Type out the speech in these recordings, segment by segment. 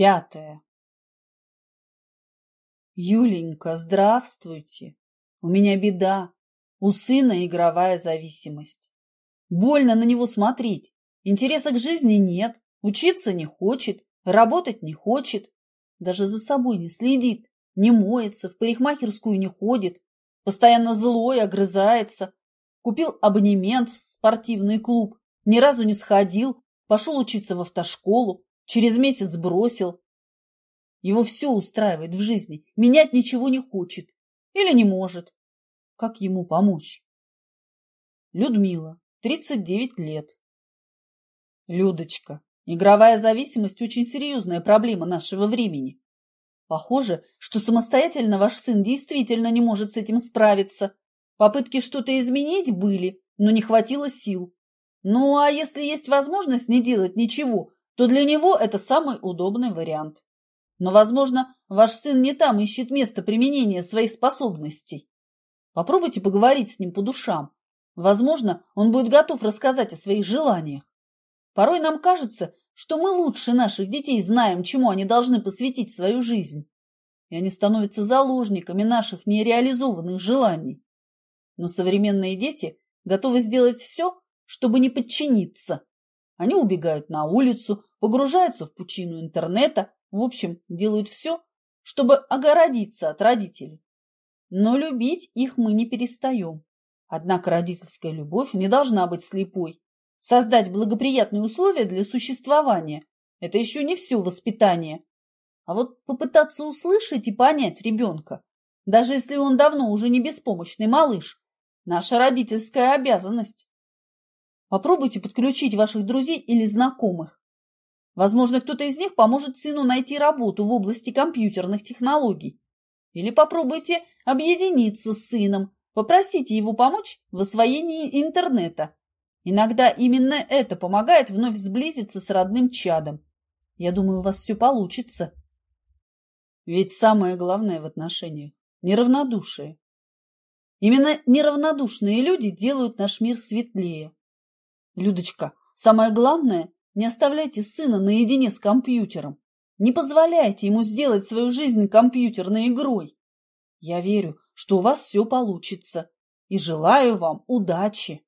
Пятое. Юленька, здравствуйте. У меня беда. У сына игровая зависимость. Больно на него смотреть. Интереса к жизни нет. Учиться не хочет. Работать не хочет. Даже за собой не следит. Не моется, в парикмахерскую не ходит. Постоянно злой, огрызается. Купил абонемент в спортивный клуб. Ни разу не сходил. Пошел учиться в автошколу. Через месяц бросил. Его все устраивает в жизни. Менять ничего не хочет. Или не может. Как ему помочь? Людмила, 39 лет. Людочка, игровая зависимость очень серьезная проблема нашего времени. Похоже, что самостоятельно ваш сын действительно не может с этим справиться. Попытки что-то изменить были, но не хватило сил. Ну, а если есть возможность не делать ничего, то для него это самый удобный вариант. Но, возможно, ваш сын не там ищет место применения своих способностей. Попробуйте поговорить с ним по душам. Возможно, он будет готов рассказать о своих желаниях. Порой нам кажется, что мы лучше наших детей знаем, чему они должны посвятить свою жизнь. И они становятся заложниками наших нереализованных желаний. Но современные дети готовы сделать все, чтобы не подчиниться. Они убегают на улицу, погружаются в пучину интернета, в общем, делают все, чтобы огородиться от родителей. Но любить их мы не перестаем. Однако родительская любовь не должна быть слепой. Создать благоприятные условия для существования – это еще не все воспитание. А вот попытаться услышать и понять ребенка, даже если он давно уже не беспомощный малыш, наша родительская обязанность. Попробуйте подключить ваших друзей или знакомых. Возможно, кто-то из них поможет сыну найти работу в области компьютерных технологий. Или попробуйте объединиться с сыном, попросите его помочь в освоении интернета. Иногда именно это помогает вновь сблизиться с родным чадом. Я думаю, у вас все получится. Ведь самое главное в отношениях – неравнодушие. Именно неравнодушные люди делают наш мир светлее. Людочка, самое главное не оставляйте сына наедине с компьютером. Не позволяйте ему сделать свою жизнь компьютерной игрой. Я верю, что у вас все получится. И желаю вам удачи.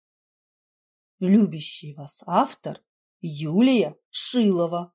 Любящий вас автор Юлия Шилова